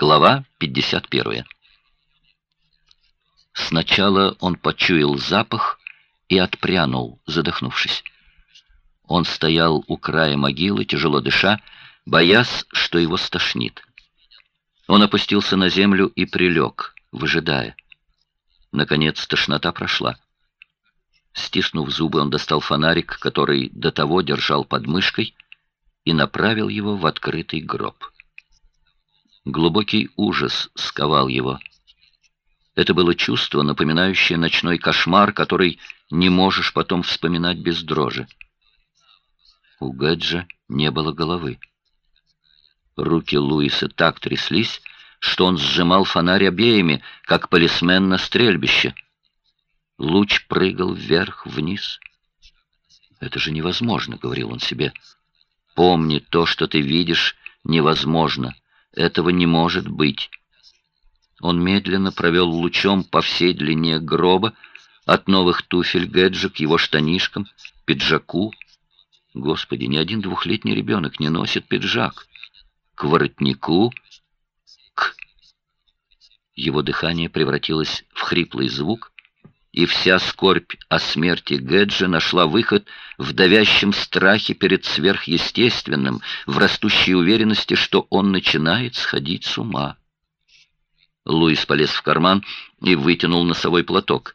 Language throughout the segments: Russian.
Глава 51. Сначала он почуял запах и отпрянул, задохнувшись. Он стоял у края могилы, тяжело дыша, боясь, что его стошнит. Он опустился на землю и прилег, выжидая. Наконец тошнота прошла. Стиснув зубы, он достал фонарик, который до того держал под мышкой, и направил его в открытый гроб. Глубокий ужас сковал его. Это было чувство, напоминающее ночной кошмар, который не можешь потом вспоминать без дрожи. У Гэджа не было головы. Руки Луиса так тряслись, что он сжимал фонарь обеими, как полисмен на стрельбище. Луч прыгал вверх-вниз. «Это же невозможно», — говорил он себе. «Помни, то, что ты видишь, невозможно». Этого не может быть. Он медленно провел лучом по всей длине гроба, от новых туфель Гэджа к его штанишкам, пиджаку. Господи, ни один двухлетний ребенок не носит пиджак. К воротнику, к... Его дыхание превратилось в хриплый звук, и вся скорбь о смерти Гэджа нашла выход в давящем страхе перед сверхъестественным, в растущей уверенности, что он начинает сходить с ума. Луис полез в карман и вытянул носовой платок.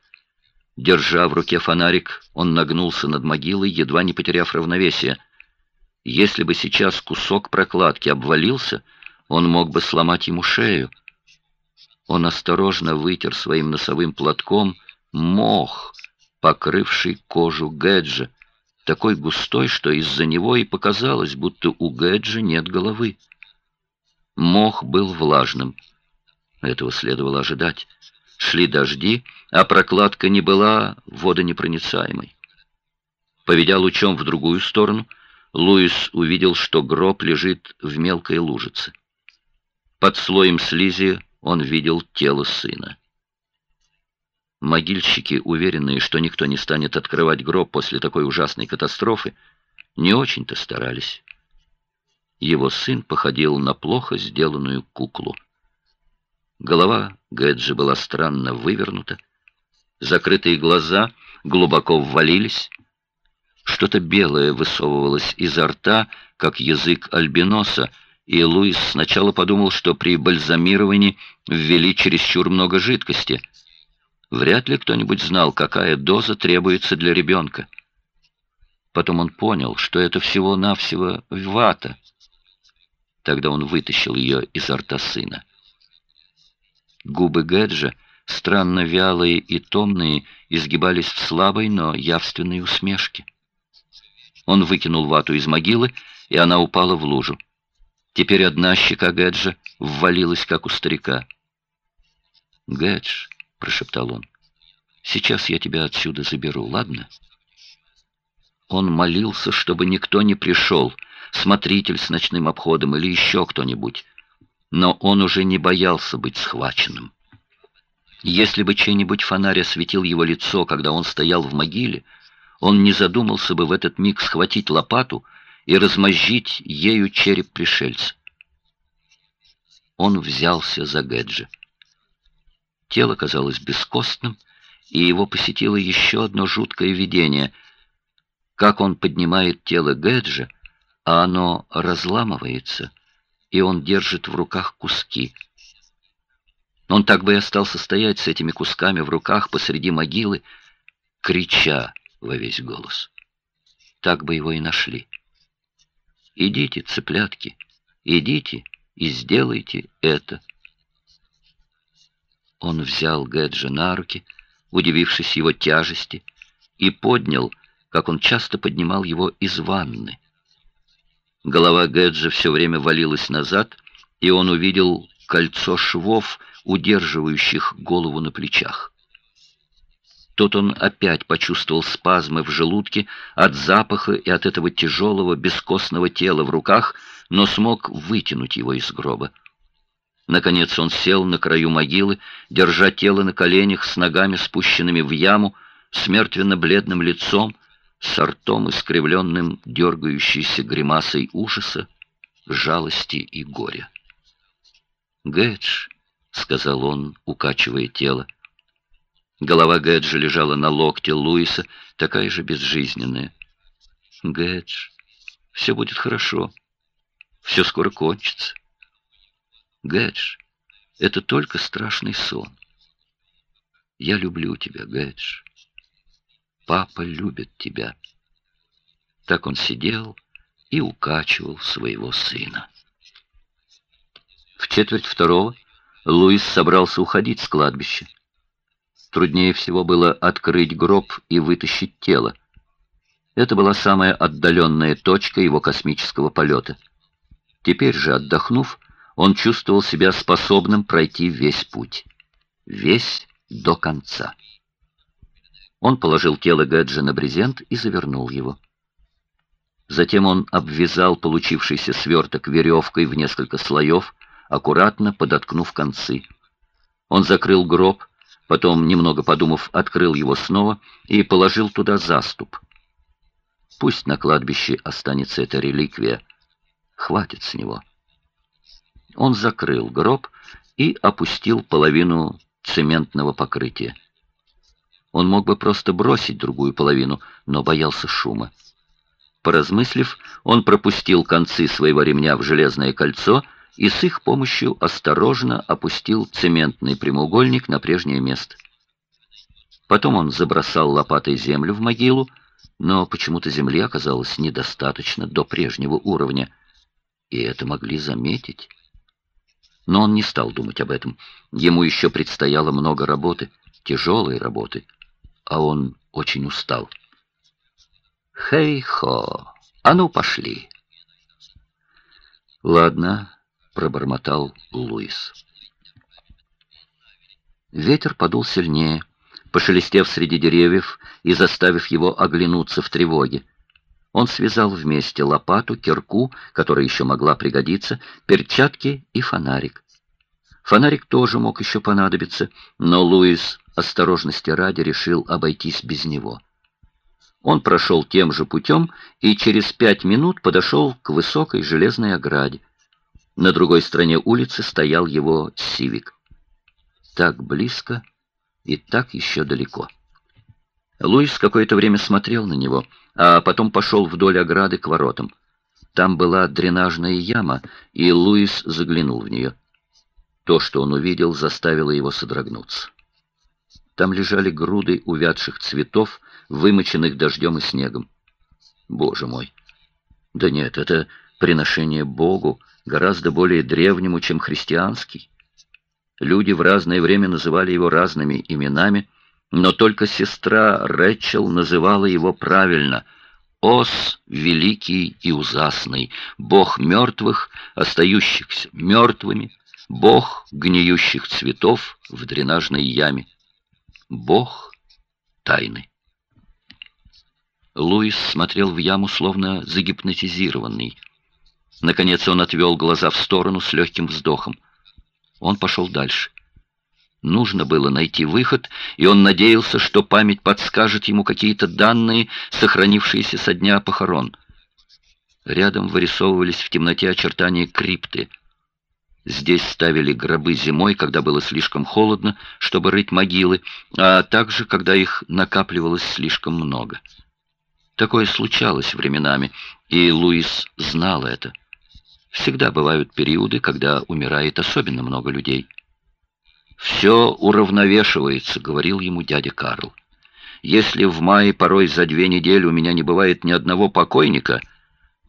Держа в руке фонарик, он нагнулся над могилой, едва не потеряв равновесие. Если бы сейчас кусок прокладки обвалился, он мог бы сломать ему шею. Он осторожно вытер своим носовым платком мох, покрывший кожу Гэджа, такой густой, что из-за него и показалось, будто у Гэджа нет головы. Мох был влажным. Этого следовало ожидать. Шли дожди, а прокладка не была водонепроницаемой. Поведя лучом в другую сторону, Луис увидел, что гроб лежит в мелкой лужице. Под слоем слизи он видел тело сына. Могильщики, уверенные, что никто не станет открывать гроб после такой ужасной катастрофы, не очень-то старались. Его сын походил на плохо сделанную куклу. Голова Гэджи была странно вывернута, закрытые глаза глубоко ввалились, что-то белое высовывалось изо рта, как язык альбиноса, и Луис сначала подумал, что при бальзамировании ввели чересчур много жидкости — Вряд ли кто-нибудь знал, какая доза требуется для ребенка. Потом он понял, что это всего-навсего вата. Тогда он вытащил ее изо рта сына. Губы Гэджа, странно вялые и томные, изгибались в слабой, но явственной усмешке. Он выкинул вату из могилы, и она упала в лужу. Теперь одна щека Гэджа ввалилась, как у старика. «Гэдж, прошептал он. «Сейчас я тебя отсюда заберу, ладно?» Он молился, чтобы никто не пришел, смотритель с ночным обходом или еще кто-нибудь. Но он уже не боялся быть схваченным. Если бы чей-нибудь фонарь осветил его лицо, когда он стоял в могиле, он не задумался бы в этот миг схватить лопату и размозжить ею череп пришельца. Он взялся за Гэджи. Тело казалось бескостным, и его посетило еще одно жуткое видение. Как он поднимает тело Гэджа, а оно разламывается, и он держит в руках куски. Он так бы и остался стоять с этими кусками в руках посреди могилы, крича во весь голос. Так бы его и нашли. «Идите, цыплятки, идите и сделайте это». Он взял Гэджа на руки, удивившись его тяжести, и поднял, как он часто поднимал его из ванны. Голова Гэджа все время валилась назад, и он увидел кольцо швов, удерживающих голову на плечах. Тут он опять почувствовал спазмы в желудке от запаха и от этого тяжелого бескостного тела в руках, но смог вытянуть его из гроба. Наконец он сел на краю могилы, держа тело на коленях, с ногами спущенными в яму, с мертвенно-бледным лицом, с ртом искривленным, дергающейся гримасой ужаса, жалости и горя. «Гэдж», — сказал он, укачивая тело. Голова Гэджа лежала на локте Луиса, такая же безжизненная. «Гэдж, все будет хорошо. Все скоро кончится. Гэдж, это только страшный сон. Я люблю тебя, Гэдж. Папа любит тебя». Так он сидел и укачивал своего сына. В четверть второго Луис собрался уходить с кладбища. Труднее всего было открыть гроб и вытащить тело. Это была самая отдаленная точка его космического полета. Теперь же, отдохнув, он чувствовал себя способным пройти весь путь. Весь до конца. Он положил тело Гэджа на брезент и завернул его. Затем он обвязал получившийся сверток веревкой в несколько слоев, аккуратно подоткнув концы. Он закрыл гроб, потом, немного подумав, открыл его снова и положил туда заступ. Пусть на кладбище останется эта реликвия. Хватит с него. Он закрыл гроб и опустил половину цементного покрытия. Он мог бы просто бросить другую половину, но боялся шума. Поразмыслив, он пропустил концы своего ремня в железное кольцо и с их помощью осторожно опустил цементный прямоугольник на прежнее место. Потом он забросал лопатой землю в могилу, но почему-то земли оказалось недостаточно до прежнего уровня, и это могли заметить. Но он не стал думать об этом. Ему еще предстояло много работы, тяжелой работы, а он очень устал. Хей-хо! А ну, пошли!» «Ладно», — пробормотал Луис. Ветер подул сильнее, пошелестев среди деревьев и заставив его оглянуться в тревоге. Он связал вместе лопату, кирку, которая еще могла пригодиться, перчатки и фонарик. Фонарик тоже мог еще понадобиться, но Луис осторожности ради решил обойтись без него. Он прошел тем же путем и через пять минут подошел к высокой железной ограде. На другой стороне улицы стоял его «Сивик». Так близко и так еще далеко. Луис какое-то время смотрел на него, а потом пошел вдоль ограды к воротам. Там была дренажная яма, и Луис заглянул в нее. То, что он увидел, заставило его содрогнуться. Там лежали груды увядших цветов, вымоченных дождем и снегом. Боже мой! Да нет, это приношение Богу, гораздо более древнему, чем христианский. Люди в разное время называли его разными именами, но только сестра Рэчел называла его правильно — Ос великий и узасный, Бог мертвых, остающихся мертвыми, Бог гниющих цветов в дренажной яме, Бог тайны. Луис смотрел в яму, словно загипнотизированный. Наконец он отвел глаза в сторону с легким вздохом. Он пошел дальше. Нужно было найти выход, и он надеялся, что память подскажет ему какие-то данные, сохранившиеся со дня похорон. Рядом вырисовывались в темноте очертания крипты. Здесь ставили гробы зимой, когда было слишком холодно, чтобы рыть могилы, а также, когда их накапливалось слишком много. Такое случалось временами, и Луис знал это. Всегда бывают периоды, когда умирает особенно много людей. «Все уравновешивается», — говорил ему дядя Карл. «Если в мае порой за две недели у меня не бывает ни одного покойника,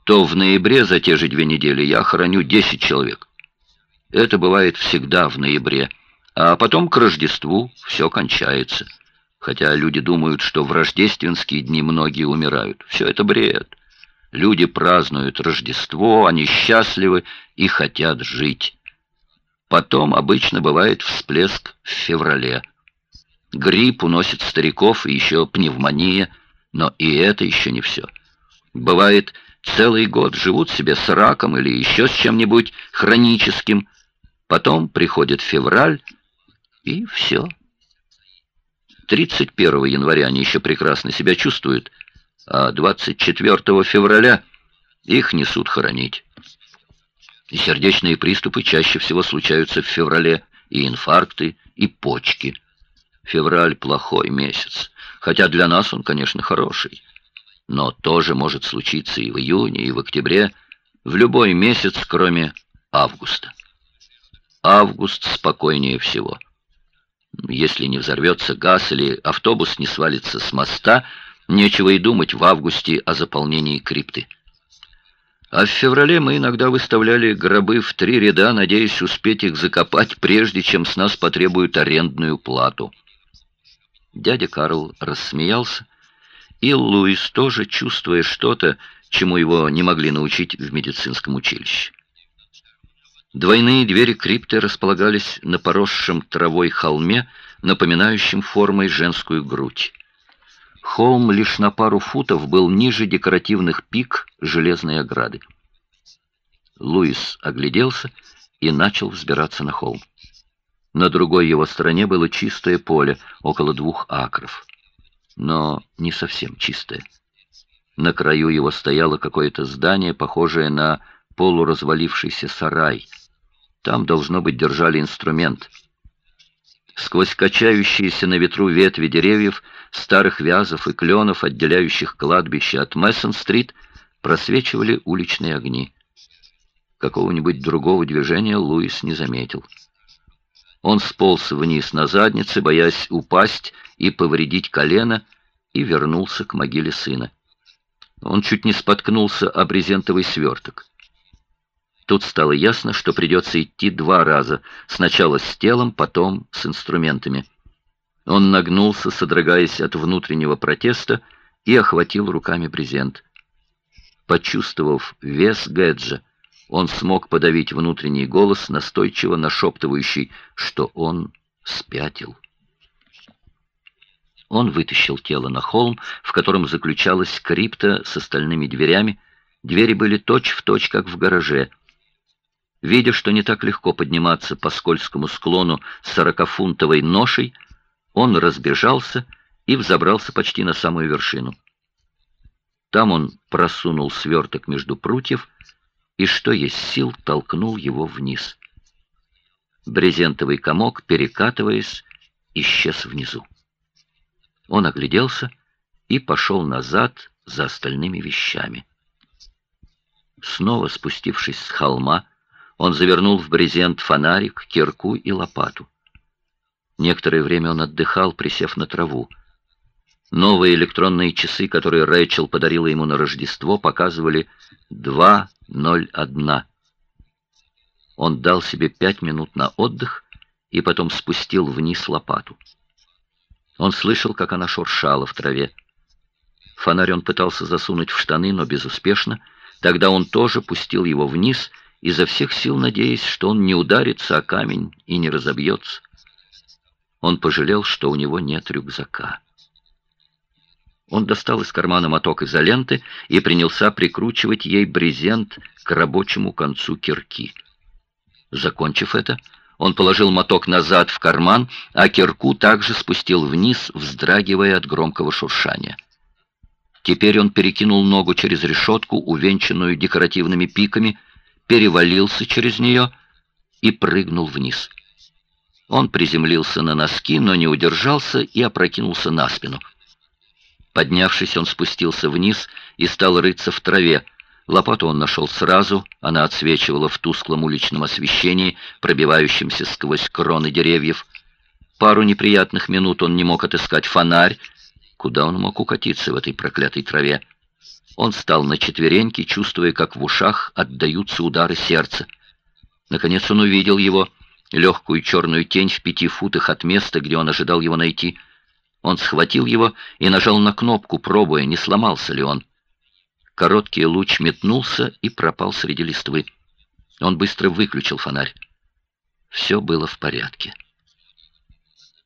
то в ноябре за те же две недели я хороню десять человек. Это бывает всегда в ноябре, а потом к Рождеству все кончается» хотя люди думают, что в рождественские дни многие умирают. Все это бред. Люди празднуют Рождество, они счастливы и хотят жить. Потом обычно бывает всплеск в феврале. Грипп уносит стариков и еще пневмония, но и это еще не все. Бывает, целый год живут себе с раком или еще с чем-нибудь хроническим. Потом приходит февраль, и все. 31 января они еще прекрасно себя чувствуют, а 24 февраля их несут хоронить. И сердечные приступы чаще всего случаются в феврале, и инфаркты, и почки. Февраль — плохой месяц, хотя для нас он, конечно, хороший. Но тоже может случиться и в июне, и в октябре, в любой месяц, кроме августа. Август спокойнее всего. Если не взорвется газ или автобус не свалится с моста, нечего и думать в августе о заполнении крипты. А в феврале мы иногда выставляли гробы в три ряда, надеясь успеть их закопать, прежде чем с нас потребуют арендную плату. Дядя Карл рассмеялся, и Луис тоже, чувствуя что-то, чему его не могли научить в медицинском училище. Двойные двери крипты располагались на поросшем травой холме, напоминающем формой женскую грудь. Холм лишь на пару футов был ниже декоративных пик железной ограды. Луис огляделся и начал взбираться на холм. На другой его стороне было чистое поле, около двух акров. Но не совсем чистое. На краю его стояло какое-то здание, похожее на полуразвалившийся сарай — там, должно быть, держали инструмент. Сквозь качающиеся на ветру ветви деревьев, старых вязов и кленов, отделяющих кладбище от Мессон-стрит, просвечивали уличные огни. Какого-нибудь другого движения Луис не заметил. Он сполз вниз на заднице, боясь упасть и повредить колено, и вернулся к могиле сына. Он чуть не споткнулся о брезентовый сверток. Тут стало ясно, что придется идти два раза, сначала с телом, потом с инструментами. Он нагнулся, содрогаясь от внутреннего протеста, и охватил руками брезент. Почувствовав вес Гэджа, он смог подавить внутренний голос, настойчиво нашептывающий, что он спятил. Он вытащил тело на холм, в котором заключалась крипта с остальными дверями. Двери были точь-в-точь, точь, как в гараже — Видя, что не так легко подниматься по скользкому склону сорокафунтовой ношей, он разбежался и взобрался почти на самую вершину. Там он просунул сверток между прутьев и, что есть сил, толкнул его вниз. Брезентовый комок, перекатываясь, исчез внизу. Он огляделся и пошел назад за остальными вещами. Снова спустившись с холма, он завернул в брезент фонарик, кирку и лопату. Некоторое время он отдыхал, присев на траву. Новые электронные часы, которые Рэйчел подарила ему на Рождество, показывали 2.01. Он дал себе пять минут на отдых и потом спустил вниз лопату. Он слышал, как она шуршала в траве. Фонарь он пытался засунуть в штаны, но безуспешно. Тогда он тоже пустил его вниз изо всех сил надеясь, что он не ударится о камень и не разобьется. Он пожалел, что у него нет рюкзака. Он достал из кармана моток изоленты и принялся прикручивать ей брезент к рабочему концу кирки. Закончив это, он положил моток назад в карман, а кирку также спустил вниз, вздрагивая от громкого шуршания. Теперь он перекинул ногу через решетку, увенчанную декоративными пиками, перевалился через нее и прыгнул вниз. Он приземлился на носки, но не удержался и опрокинулся на спину. Поднявшись, он спустился вниз и стал рыться в траве. Лопату он нашел сразу, она отсвечивала в тусклом уличном освещении, пробивающемся сквозь кроны деревьев. Пару неприятных минут он не мог отыскать фонарь. Куда он мог укатиться в этой проклятой траве? Он встал на четвереньки, чувствуя, как в ушах отдаются удары сердца. Наконец он увидел его, легкую черную тень в пяти футах от места, где он ожидал его найти. Он схватил его и нажал на кнопку, пробуя, не сломался ли он. Короткий луч метнулся и пропал среди листвы. Он быстро выключил фонарь. Все было в порядке.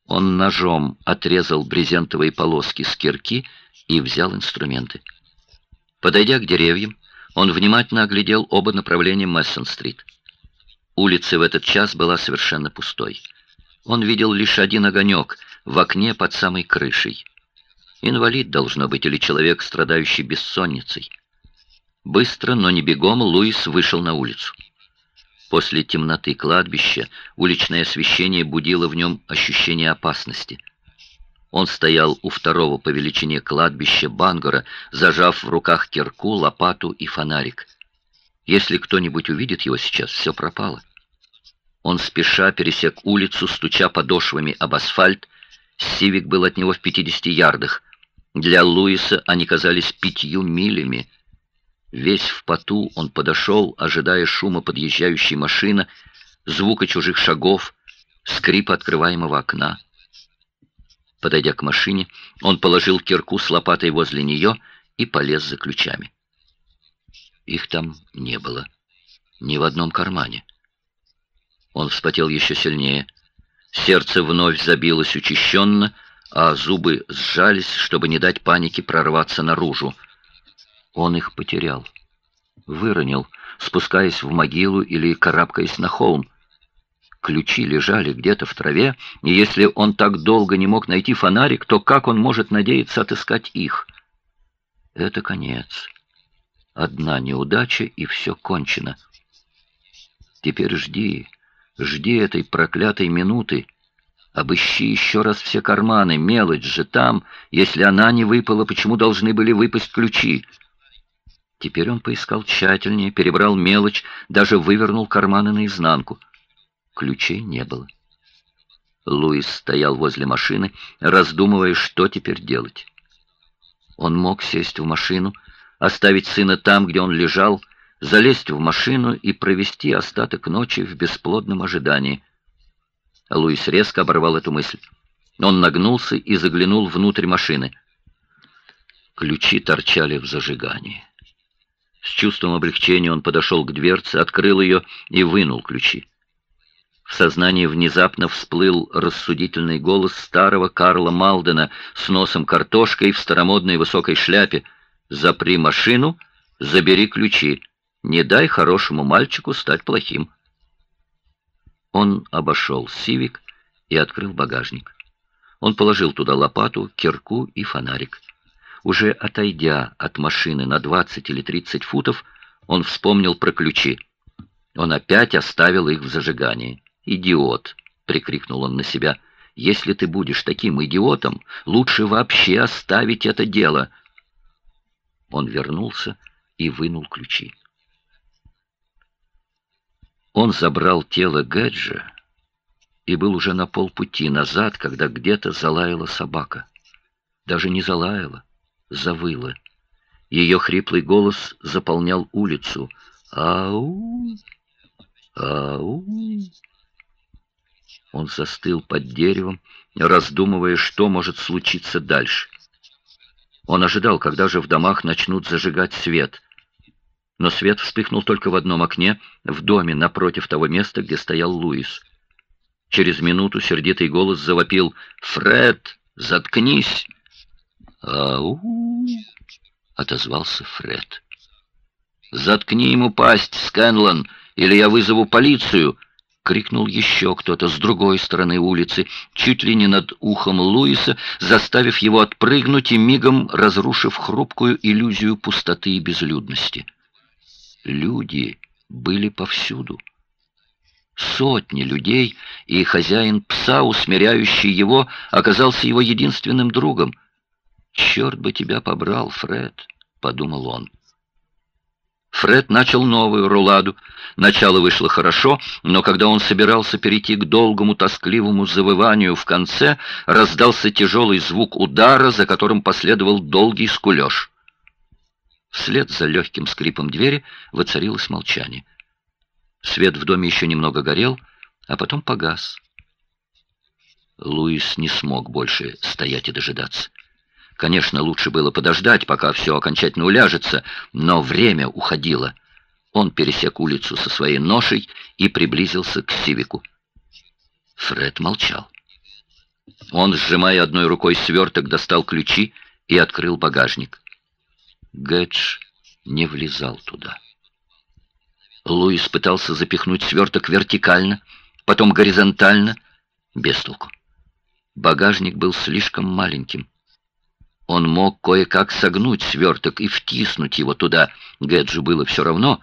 Он ножом отрезал брезентовые полоски с кирки и взял инструменты. Подойдя к деревьям, он внимательно оглядел оба направления Мессон-стрит. Улица в этот час была совершенно пустой. Он видел лишь один огонек в окне под самой крышей. Инвалид должно быть или человек, страдающий бессонницей. Быстро, но не бегом, Луис вышел на улицу. После темноты кладбища уличное освещение будило в нем ощущение опасности. Он стоял у второго по величине кладбища Бангора, зажав в руках кирку, лопату и фонарик. Если кто-нибудь увидит его сейчас, все пропало. Он спеша пересек улицу, стуча подошвами об асфальт. Сивик был от него в 50 ярдах. Для Луиса они казались пятью милями. Весь в поту он подошел, ожидая шума подъезжающей машины, звука чужих шагов, скрипа открываемого окна. Подойдя к машине, он положил кирку с лопатой возле нее и полез за ключами. Их там не было. Ни в одном кармане. Он вспотел еще сильнее. Сердце вновь забилось учащенно, а зубы сжались, чтобы не дать панике прорваться наружу. Он их потерял. Выронил, спускаясь в могилу или карабкаясь на холм. Ключи лежали где-то в траве, и если он так долго не мог найти фонарик, то как он может надеяться отыскать их? Это конец. Одна неудача, и все кончено. Теперь жди, жди этой проклятой минуты. Обыщи еще раз все карманы, мелочь же там. Если она не выпала, почему должны были выпасть ключи? Теперь он поискал тщательнее, перебрал мелочь, даже вывернул карманы наизнанку. Ключей не было. Луис стоял возле машины, раздумывая, что теперь делать. Он мог сесть в машину, оставить сына там, где он лежал, залезть в машину и провести остаток ночи в бесплодном ожидании. Луис резко оборвал эту мысль. Он нагнулся и заглянул внутрь машины. Ключи торчали в зажигании. С чувством облегчения он подошел к дверце, открыл ее и вынул ключи. В сознании внезапно всплыл рассудительный голос старого Карла Малдена с носом картошкой в старомодной высокой шляпе. «Запри машину, забери ключи. Не дай хорошему мальчику стать плохим». Он обошел Сивик и открыл багажник. Он положил туда лопату, кирку и фонарик. Уже отойдя от машины на 20 или 30 футов, он вспомнил про ключи. Он опять оставил их в зажигании. «Идиот!» — прикрикнул он на себя. «Если ты будешь таким идиотом, лучше вообще оставить это дело!» Он вернулся и вынул ключи. Он забрал тело Гэджа и был уже на полпути назад, когда где-то залаяла собака. Даже не залаяла, завыла. Ее хриплый голос заполнял улицу. «Ау! Ау!» Он застыл под деревом, раздумывая, что может случиться дальше. Он ожидал, когда же в домах начнут зажигать свет. Но свет вспыхнул только в одном окне, в доме напротив того места, где стоял Луис. Через минуту сердитый голос завопил «Фред, заткнись!» «Ау!» — отозвался Фред. «Заткни ему пасть, Скэнлон, или я вызову полицию!» — крикнул еще кто-то с другой стороны улицы, чуть ли не над ухом Луиса, заставив его отпрыгнуть и мигом разрушив хрупкую иллюзию пустоты и безлюдности. Люди были повсюду. Сотни людей, и хозяин пса, усмиряющий его, оказался его единственным другом — «Черт бы тебя побрал, Фред», — подумал он. Фред начал новую руладу. Начало вышло хорошо, но когда он собирался перейти к долгому тоскливому завыванию в конце, раздался тяжелый звук удара, за которым последовал долгий скулеж. Вслед за легким скрипом двери воцарилось молчание. Свет в доме еще немного горел, а потом погас. Луис не смог больше стоять и дожидаться. Конечно, лучше было подождать, пока все окончательно уляжется, но время уходило. Он пересек улицу со своей ношей и приблизился к Сивику. Фред молчал. Он, сжимая одной рукой сверток, достал ключи и открыл багажник. Гэдж не влезал туда. Луис пытался запихнуть сверток вертикально, потом горизонтально, без толку. Багажник был слишком маленьким. Он мог кое-как согнуть сверток и втиснуть его туда. Гэджу было все равно,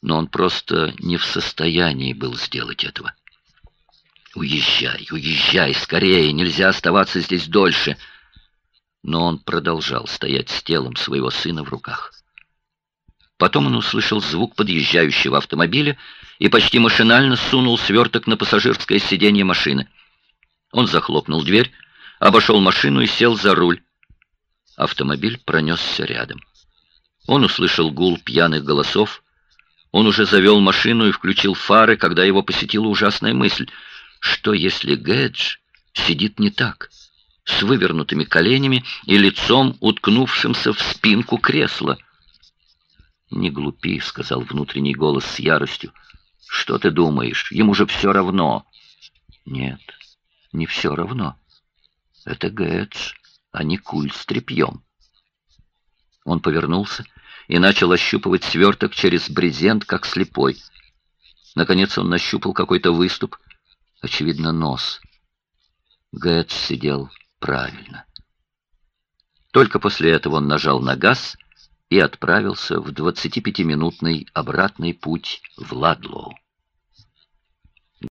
но он просто не в состоянии был сделать этого. «Уезжай, уезжай, скорее, нельзя оставаться здесь дольше!» Но он продолжал стоять с телом своего сына в руках. Потом он услышал звук подъезжающего автомобиля и почти машинально сунул сверток на пассажирское сиденье машины. Он захлопнул дверь, обошел машину и сел за руль. Автомобиль пронесся рядом. Он услышал гул пьяных голосов. Он уже завел машину и включил фары, когда его посетила ужасная мысль. Что, если Гэдж сидит не так, с вывернутыми коленями и лицом, уткнувшимся в спинку кресла? «Не глупи», — сказал внутренний голос с яростью. «Что ты думаешь? Ему же все равно». «Нет, не все равно. Это Гэтс, а не куль с тряпьем». Он повернулся и начал ощупывать сверток через брезент, как слепой. Наконец он нащупал какой-то выступ, очевидно, нос. Гэтс сидел правильно. Только после этого он нажал на газ и отправился в 25-минутный обратный путь в Ладлоу.